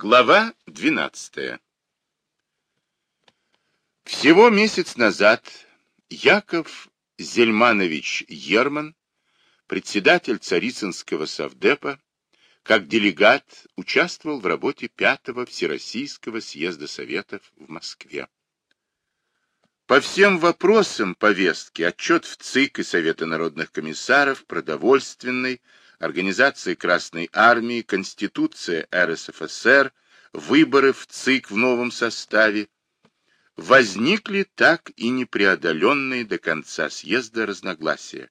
Глава 12. Всего месяц назад Яков Зельманович Ерман, председатель Царицынского совдепа, как делегат участвовал в работе Пятого Всероссийского съезда Советов в Москве. По всем вопросам повестки отчет в ЦИК и Совета народных комиссаров, продовольственный, Организации Красной Армии, Конституция РСФСР, выборы в ЦИК в новом составе, возникли так и непреодоленные до конца съезда разногласия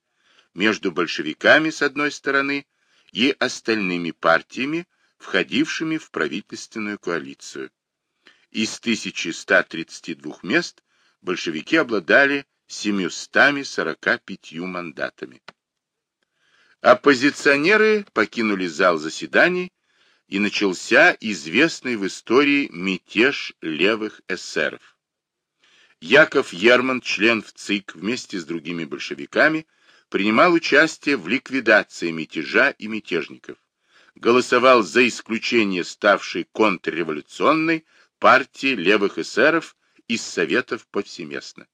между большевиками с одной стороны и остальными партиями, входившими в правительственную коалицию. Из 1132 мест большевики обладали 745 мандатами. Оппозиционеры покинули зал заседаний, и начался известный в истории мятеж левых эсеров. Яков Ерман, член в ЦИК, вместе с другими большевиками, принимал участие в ликвидации мятежа и мятежников. Голосовал за исключение ставшей контрреволюционной партии левых эсеров из Советов повсеместно.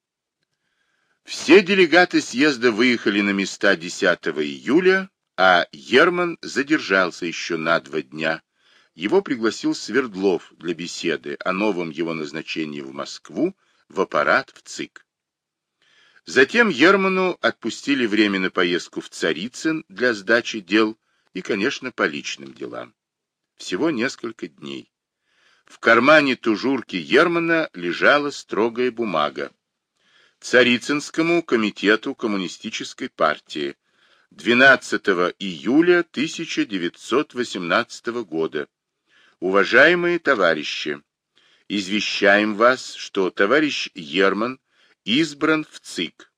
Все делегаты съезда выехали на места 10 июля, а Ерман задержался еще на два дня. Его пригласил Свердлов для беседы о новом его назначении в Москву в аппарат в ЦИК. Затем Ерману отпустили время на поездку в Царицын для сдачи дел и, конечно, по личным делам. Всего несколько дней. В кармане тужурки Ермана лежала строгая бумага. Царицынскому комитету коммунистической партии 12 июля 1918 года. Уважаемые товарищи, извещаем вас, что товарищ Ерман избран в ЦИК.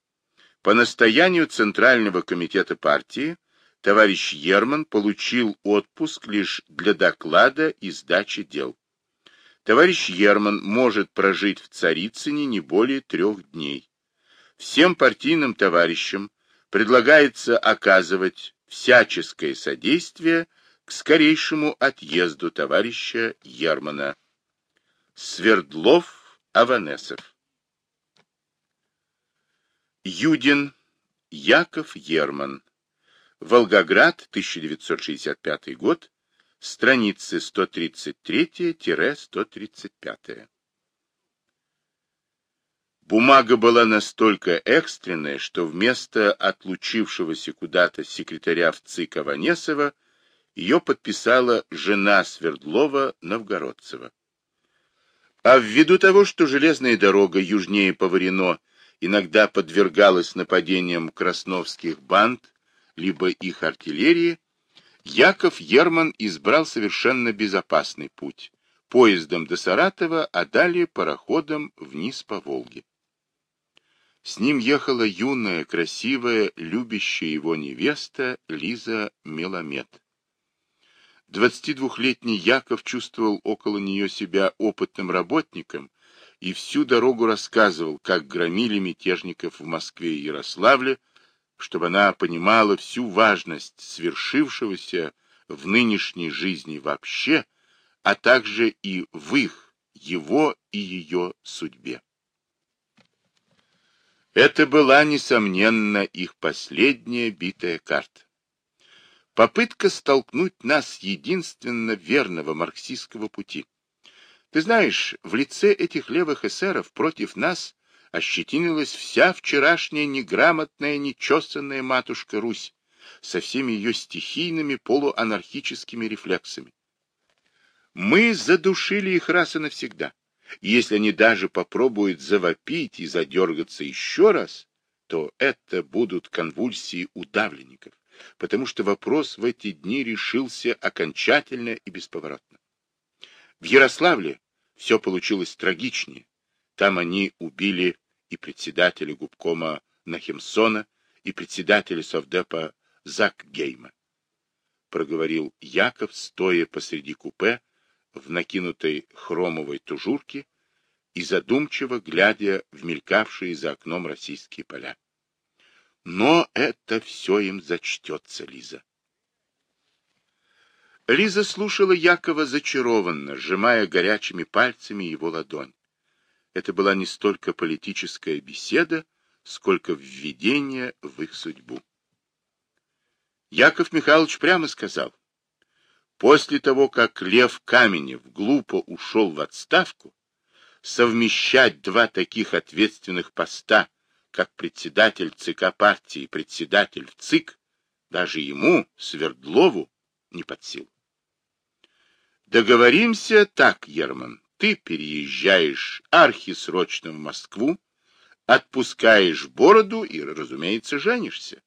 По настоянию Центрального комитета партии товарищ Ерман получил отпуск лишь для доклада и сдачи дел. Товарищ Ерман может прожить в Царицыне не более трех дней всем партийным товарищам предлагается оказывать всяческое содействие к скорейшему отъезду товарища Ермана. Свердлов Аванесов Юдин Яков Ерман Волгоград, 1965 год, страницы 133-135. Бумага была настолько экстренная, что вместо отлучившегося куда-то секретаря в ЦИК Аванесова ее подписала жена Свердлова Новгородцева. А ввиду того, что железная дорога южнее Поварино иногда подвергалась нападениям красновских банд, либо их артиллерии, Яков Ерман избрал совершенно безопасный путь – поездом до Саратова, а далее пароходом вниз по Волге. С ним ехала юная, красивая, любящая его невеста Лиза Меламед. Двадцатидвухлетний Яков чувствовал около нее себя опытным работником и всю дорогу рассказывал, как громили мятежников в Москве и Ярославле, чтобы она понимала всю важность свершившегося в нынешней жизни вообще, а также и в их, его и ее судьбе. Это была, несомненно, их последняя битая карта. Попытка столкнуть нас с единственно верного марксистского пути. Ты знаешь, в лице этих левых эсеров против нас ощетинилась вся вчерашняя неграмотная, нечесанная матушка Русь со всеми ее стихийными полуанархическими рефлексами. Мы задушили их раз и навсегда. Если они даже попробуют завопить и задергаться еще раз, то это будут конвульсии удавленников, потому что вопрос в эти дни решился окончательно и бесповоротно. В Ярославле все получилось трагичнее. Там они убили и председателя губкома Нахимсона, и председателя совдепа Закгейма. Проговорил Яков, стоя посреди купе, в накинутой хромовой тужурке и задумчиво глядя в мелькавшие за окном российские поля. Но это все им зачтется, Лиза. Лиза слушала Якова зачарованно, сжимая горячими пальцами его ладонь. Это была не столько политическая беседа, сколько введение в их судьбу. Яков Михайлович прямо сказал, после того, как Лев Каменев глупо ушел в отставку, совмещать два таких ответственных поста, как председатель ЦК партии и председатель ЦИК, даже ему, Свердлову, не под силу. Договоримся так, Ерман. Ты переезжаешь архисрочно в Москву, отпускаешь бороду и, разумеется, женишься.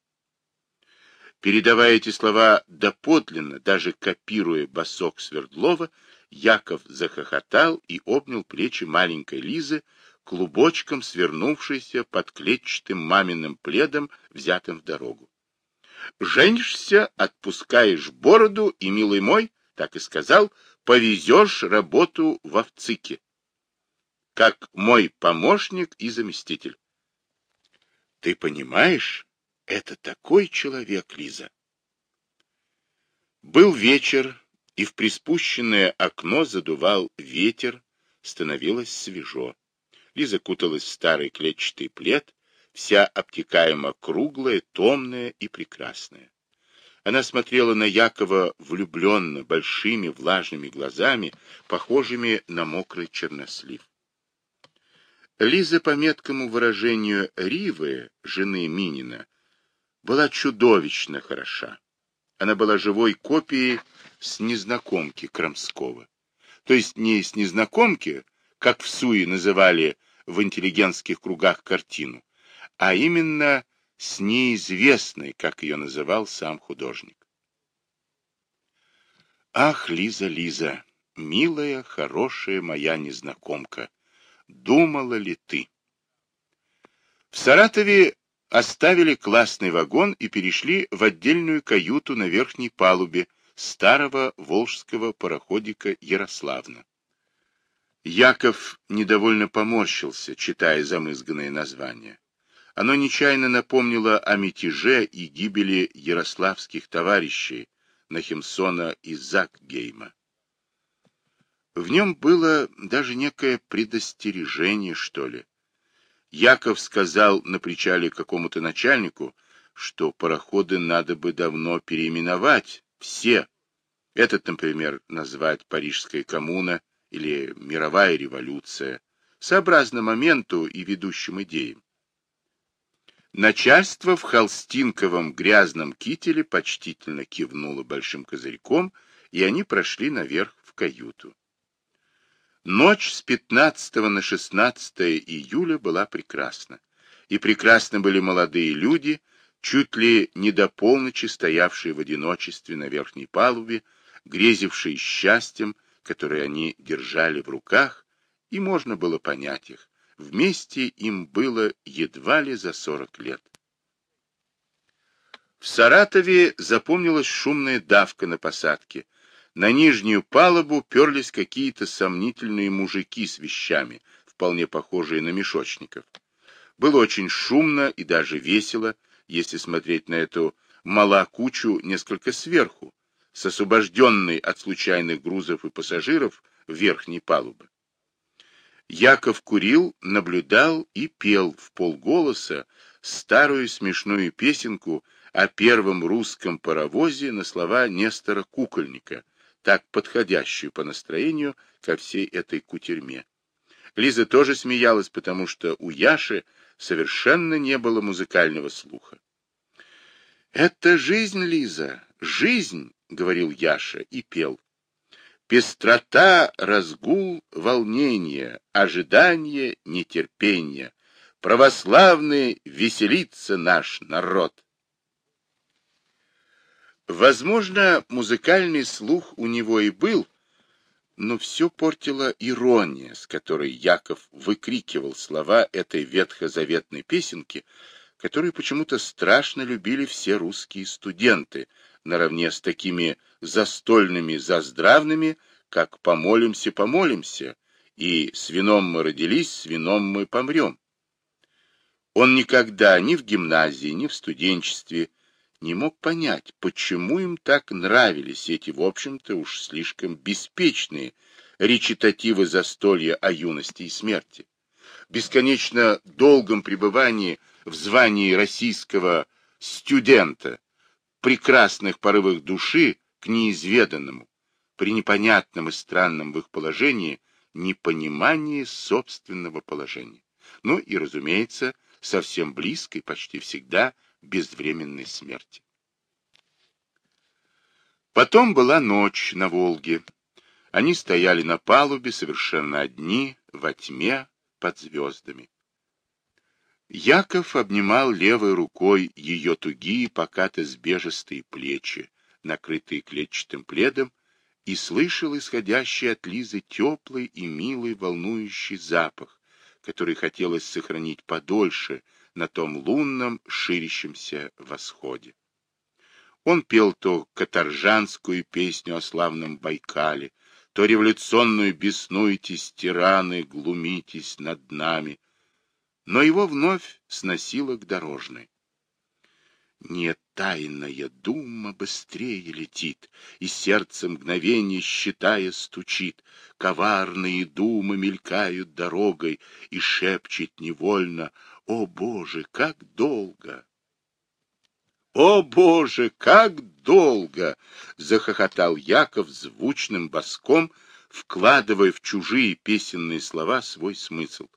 Передавая эти слова доподлинно, даже копируя босок Свердлова, Яков захохотал и обнял плечи маленькой Лизы, клубочком свернувшейся под клетчатым маминым пледом, взятым в дорогу. Женишься, отпускаешь бороду и, милый мой, так и сказал, повезешь работу в Овцике, как мой помощник и заместитель. Ты понимаешь, это такой человек, Лиза. Был вечер, и в приспущенное окно задувал ветер, становилось свежо. Лиза куталась в старый клетчатый плед, вся обтекаемо круглая, томная и прекрасная. Она смотрела на Якова влюбленно, большими влажными глазами, похожими на мокрый чернослив. Лиза, по меткому выражению Ривы, жены Минина, была чудовищно хороша. Она была живой копией с незнакомки Крамского. То есть не с незнакомки, как в Суе называли в интеллигентских кругах картину, а именно с неизвестной, как ее называл сам художник. Ах, Лиза, Лиза, милая, хорошая моя незнакомка, думала ли ты? В Саратове оставили классный вагон и перешли в отдельную каюту на верхней палубе старого волжского пароходика Ярославна. Яков недовольно поморщился, читая замызганное название. Оно нечаянно напомнило о мятеже и гибели ярославских товарищей Нахимсона и Закгейма. В нем было даже некое предостережение, что ли. Яков сказал на причале какому-то начальнику, что пароходы надо бы давно переименовать, все. Этот, например, назвать Парижская коммуна или Мировая революция, сообразно моменту и ведущим идеям. Начальство в холстинковом грязном кителе почтительно кивнуло большим козырьком, и они прошли наверх в каюту. Ночь с 15 на 16 июля была прекрасна. И прекрасны были молодые люди, чуть ли не до полночи стоявшие в одиночестве на верхней палубе, грезившие счастьем, которое они держали в руках, и можно было понять их. Вместе им было едва ли за сорок лет. В Саратове запомнилась шумная давка на посадке. На нижнюю палубу перлись какие-то сомнительные мужики с вещами, вполне похожие на мешочников. Было очень шумно и даже весело, если смотреть на эту малакучу несколько сверху, с освобожденной от случайных грузов и пассажиров верхней палубы. Яков курил, наблюдал и пел в полголоса старую смешную песенку о первом русском паровозе на слова Нестора Кукольника, так подходящую по настроению ко всей этой кутерьме. Лиза тоже смеялась, потому что у Яши совершенно не было музыкального слуха. «Это жизнь, Лиза, жизнь!» — говорил Яша и пел. Пестрота, разгул, волнение, ожидание, нетерпение. Православный веселится наш народ. Возможно, музыкальный слух у него и был, но все портила ирония, с которой Яков выкрикивал слова этой ветхозаветной песенки, которую почему-то страшно любили все русские студенты, наравне с такими застольными заздравными, как «помолимся, помолимся», и «с вином мы родились, с вином мы помрем». Он никогда ни в гимназии, ни в студенчестве не мог понять, почему им так нравились эти, в общем-то, уж слишком беспечные речитативы застолья о юности и смерти, бесконечно долгом пребывании в звании российского студента, прекрасных порывах души к неизведанному, при непонятном и странном в их положении непонимании собственного положения. Ну и, разумеется, совсем близкой, почти всегда, безвременной смерти. Потом была ночь на Волге. Они стояли на палубе, совершенно одни, во тьме, под звездами. Яков обнимал левой рукой ее тугие, покато-сбежистые плечи, накрытые клетчатым пледом, и слышал исходящий от Лизы теплый и милый волнующий запах, который хотелось сохранить подольше на том лунном, ширящемся восходе. Он пел то каторжанскую песню о славном Байкале, то революционную «Беснуйтесь, тираны, глумитесь над нами», но его вновь сносило к дорожной. Не тайная дума быстрее летит, И сердце мгновенье считая стучит. Коварные думы мелькают дорогой, И шепчет невольно, О, Боже, как долго! «О, Боже, как долго!» — захохотал Яков звучным боском, вкладывая в чужие песенные слова свой смысл.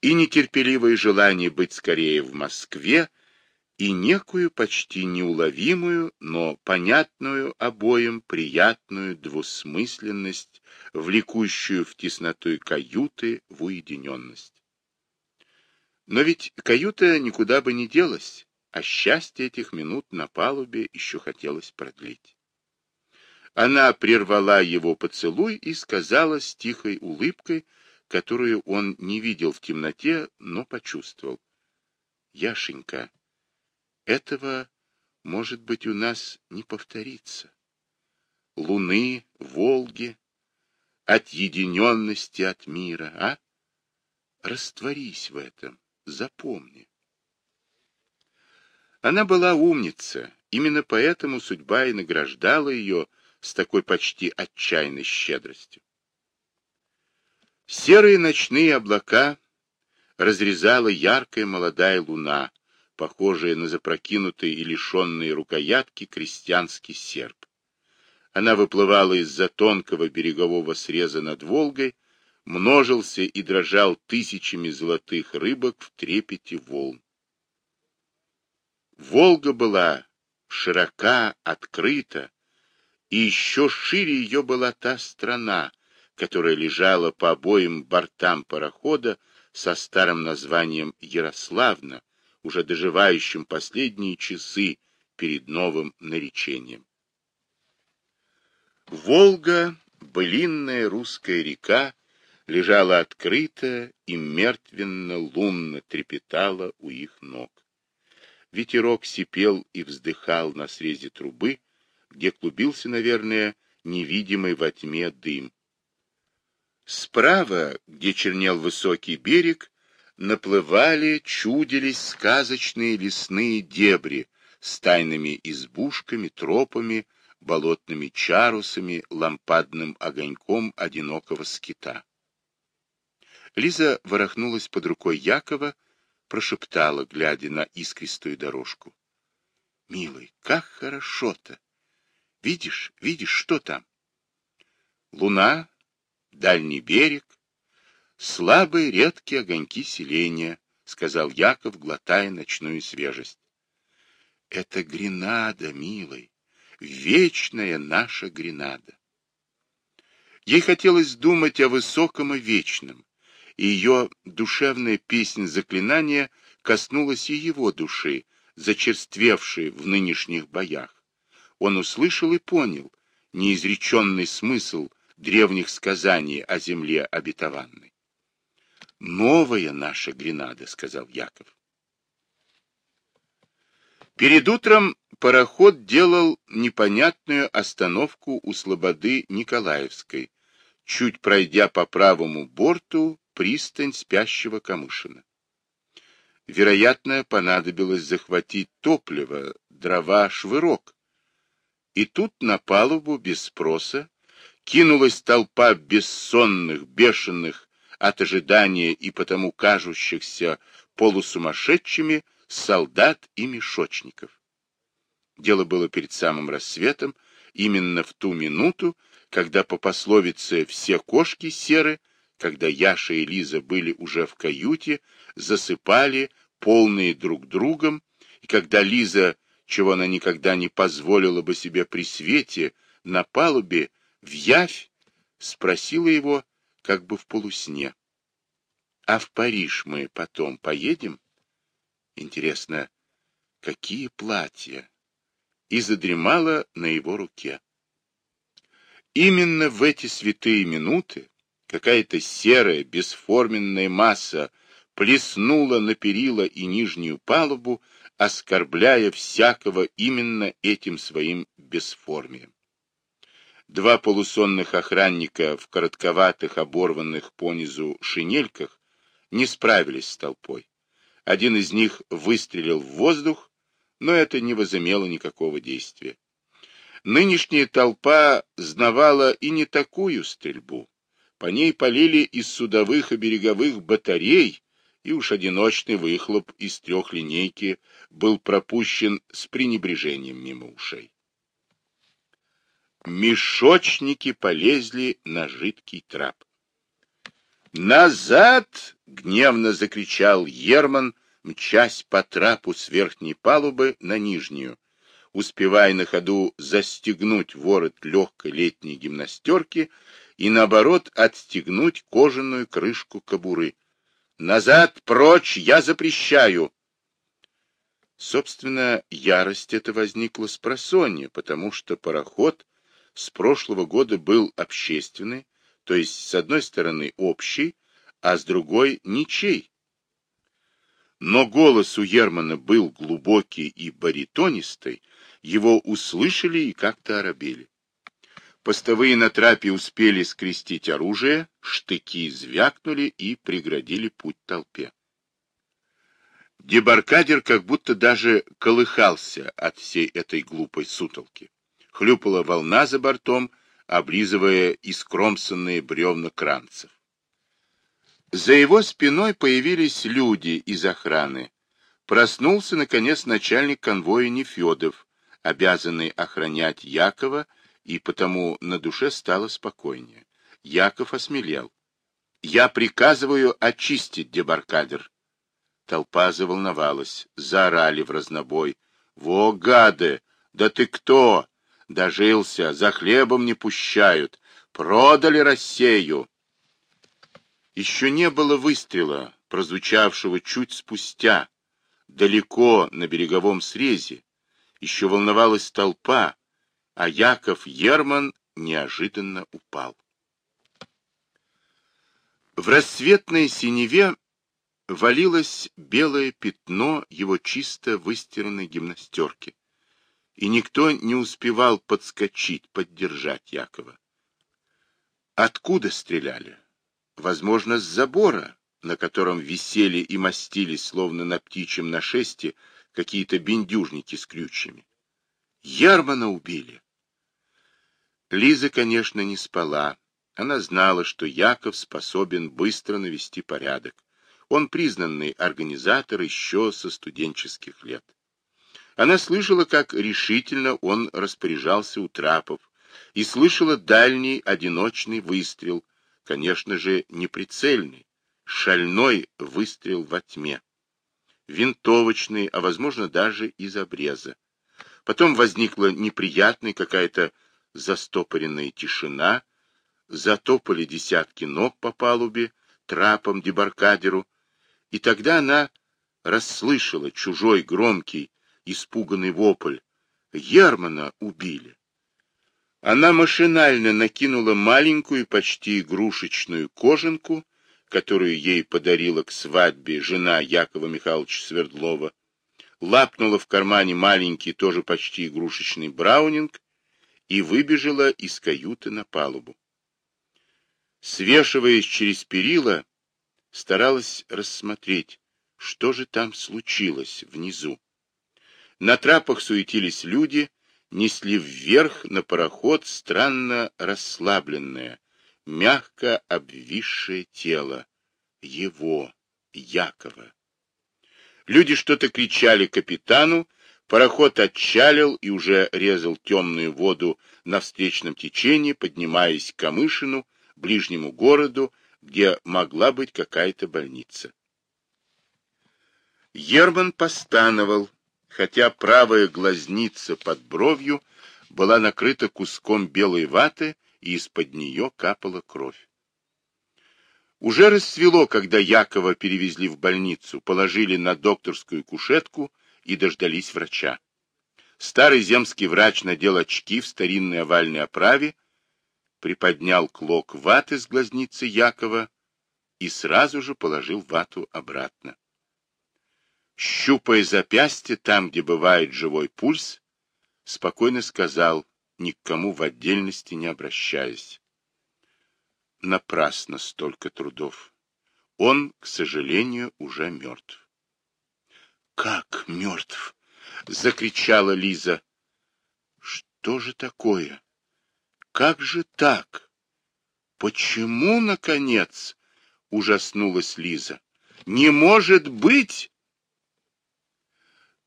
И нетерпеливое желание быть скорее в Москве и некую почти неуловимую, но понятную обоим приятную двусмысленность, влекущую в тесноту каюты в уединенность. Но ведь каюта никуда бы не делась, а счастье этих минут на палубе еще хотелось продлить. Она прервала его поцелуй и сказала с тихой улыбкой, которую он не видел в темноте, но почувствовал. — Яшенька, этого, может быть, у нас не повторится. Луны, Волги, отъединенности от мира, а? Растворись в этом, запомни. Она была умница, именно поэтому судьба и награждала ее с такой почти отчаянной щедростью. Серые ночные облака разрезала яркая молодая луна, похожая на запрокинутый и лишенный рукоятки крестьянский серп. Она выплывала из-за тонкого берегового среза над Волгой, множился и дрожал тысячами золотых рыбок в трепете волн. Волга была широка, открыта, и еще шире ее была та страна, которая лежала по обоим бортам парохода со старым названием Ярославна, уже доживающим последние часы перед новым наречением. Волга, былинная русская река, лежала открыто и мертвенно-лунно трепетала у их ног. Ветерок сипел и вздыхал на срезе трубы, где клубился, наверное, невидимый во тьме дым. Справа, где чернел высокий берег, наплывали, чудились сказочные лесные дебри с тайными избушками, тропами, болотными чарусами, лампадным огоньком одинокого скита. Лиза ворохнулась под рукой Якова, прошептала, глядя на искристую дорожку. — Милый, как хорошо-то! Видишь, видишь, что там? Луна, дальний берег, слабые редкие огоньки селения, — сказал Яков, глотая ночную свежесть. — Это Гренада, милый, вечная наша Гренада. Ей хотелось думать о высоком и вечном, и ее душевная песнь заклинания коснулась и его души, зачерствевшей в нынешних боях. Он услышал и понял неизреченный смысл древних сказаний о земле обетованной новая наша Гренада, сказал Яков. Перед утром пароход делал непонятную остановку у слободы Николаевской, чуть пройдя по правому борту пристань спящего Камышина. Вероятно, понадобилось захватить топливо дрова-швырок. И тут на палубу без спроса кинулась толпа бессонных, бешеных от ожидания и потому кажущихся полусумасшедшими солдат и мешочников. Дело было перед самым рассветом, именно в ту минуту, когда по пословице «все кошки серы», когда Яша и Лиза были уже в каюте, засыпали, полные друг другом, и когда Лиза, чего она никогда не позволила бы себе при свете, на палубе, в явь, спросила его, как бы в полусне. «А в Париж мы потом поедем?» Интересно, какие платья? И задремала на его руке. Именно в эти святые минуты какая-то серая, бесформенная масса плеснула на перила и нижнюю палубу, оскорбляя всякого именно этим своим бесформием. Два полусонных охранника в коротковатых, оборванных понизу шинельках не справились с толпой. Один из них выстрелил в воздух, но это не возымело никакого действия. Нынешняя толпа знавала и не такую стрельбу. По ней полили из судовых и береговых батарей, и уж одиночный выхлоп из трехлинейки был пропущен с пренебрежением мимо ушей. Мешочники полезли на жидкий трап. «Назад!» — гневно закричал Ерман, мчась по трапу с верхней палубы на нижнюю, успевая на ходу застегнуть ворот легкой летней гимнастерки и, наоборот, отстегнуть кожаную крышку кобуры. «Назад, прочь, я запрещаю!» Собственно, ярость эта возникла с просонья, потому что пароход с прошлого года был общественный, то есть с одной стороны общий, а с другой ничей. Но голос у Ермана был глубокий и баритонистый, его услышали и как-то оробели. Постовые на трапе успели скрестить оружие, штыки звякнули и преградили путь толпе. Дебаркадер как будто даже колыхался от всей этой глупой сутолки. Хлюпала волна за бортом, облизывая искромсанные бревна кранцев. За его спиной появились люди из охраны. Проснулся, наконец, начальник конвоя Нефедов, обязанный охранять Якова, и потому на душе стало спокойнее. Яков осмелел. «Я приказываю очистить дебаркадер». Толпа заволновалась, заорали в разнобой. «Во, гады! Да ты кто? Дожился, за хлебом не пущают. Продали Россию. Еще не было выстрела, прозвучавшего чуть спустя, далеко на береговом срезе. Еще волновалась толпа, а Яков Ерман неожиданно упал. В рассветной синеве валилось белое пятно его чисто выстиранной гимнастерки и никто не успевал подскочить, поддержать Якова. Откуда стреляли? Возможно, с забора, на котором висели и мастились, словно на птичьем нашесте, какие-то бендюжники с крючьями. Ярмана убили. Лиза, конечно, не спала. Она знала, что Яков способен быстро навести порядок. Он признанный организатор еще со студенческих лет. Она слышала, как решительно он распоряжался у трапов, и слышала дальний одиночный выстрел, конечно же, неприцельный, шальной выстрел во тьме, винтовочный, а возможно даже из обреза. Потом возникла неприятная какая-то застопоренная тишина, затопали десятки ног по палубе, трапом, дебаркадеру, и тогда она расслышала чужой громкий, испуганный вопль. Германа убили. Она машинально накинула маленькую, почти игрушечную кожанку, которую ей подарила к свадьбе жена Якова Михайловича Свердлова, лапнула в кармане маленький, тоже почти игрушечный браунинг и выбежала из каюты на палубу. Свешиваясь через перила, старалась рассмотреть, что же там случилось внизу. На трапах суетились люди, несли вверх на пароход странно расслабленное, мягко обвисшее тело. Его, Якова. Люди что-то кричали капитану, пароход отчалил и уже резал темную воду на встречном течении, поднимаясь к Камышину, ближнему городу, где могла быть какая-то больница. Ерман постановал, хотя правая глазница под бровью была накрыта куском белой ваты, и из-под нее капала кровь. Уже расцвело, когда Якова перевезли в больницу, положили на докторскую кушетку и дождались врача. Старый земский врач надел очки в старинной овальной оправе, приподнял клок ваты с глазницы Якова и сразу же положил вату обратно. Щупая запястье там, где бывает живой пульс, спокойно сказал, ни к кому в отдельности не обращаясь. Напрасно столько трудов. Он, к сожалению, уже мертв. «Как мертв?» — закричала Лиза. «Что же такое? Как же так? Почему, наконец?» — ужаснулась Лиза. «Не может быть!»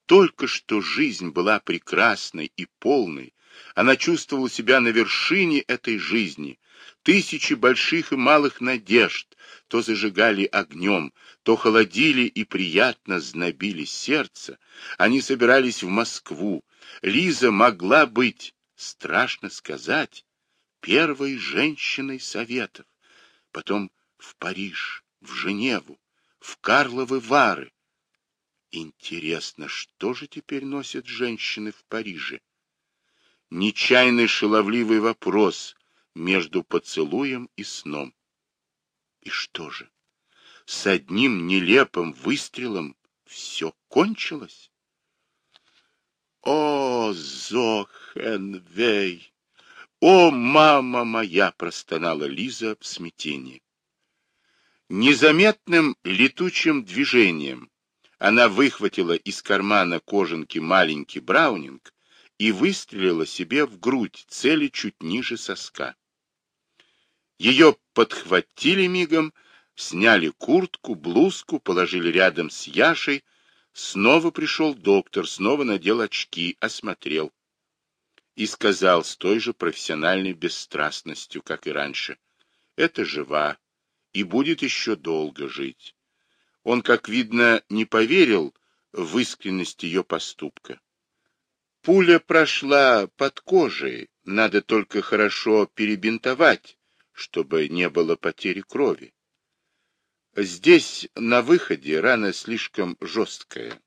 Только что жизнь была прекрасной и полной, она чувствовала себя на вершине этой жизни. Тысячи больших и малых надежд то зажигали огнем, то холодили и приятно знобили сердце. Они собирались в Москву. Лиза могла быть, страшно сказать, первой женщиной Советов. Потом в Париж, в Женеву, в Карловы Вары. Интересно, что же теперь носят женщины в Париже? Нечаянный шаловливый вопрос между поцелуем и сном. И что же? С одним нелепым выстрелом все кончилось? О, Зохенвей! О, мама моя! простонала Лиза в смятении. Незаметным летучим движением она выхватила из кармана кожанки маленький браунинг и выстрелила себе в грудь, цели чуть ниже соска. Ее подхватили мигом, сняли куртку, блузку, положили рядом с Яшей. Снова пришел доктор, снова надел очки, осмотрел. И сказал с той же профессиональной бесстрастностью, как и раньше, «Это жива и будет еще долго жить». Он, как видно, не поверил в искренность ее поступка. Пуля прошла под кожей, надо только хорошо перебинтовать, чтобы не было потери крови. Здесь, на выходе, рана слишком жесткая.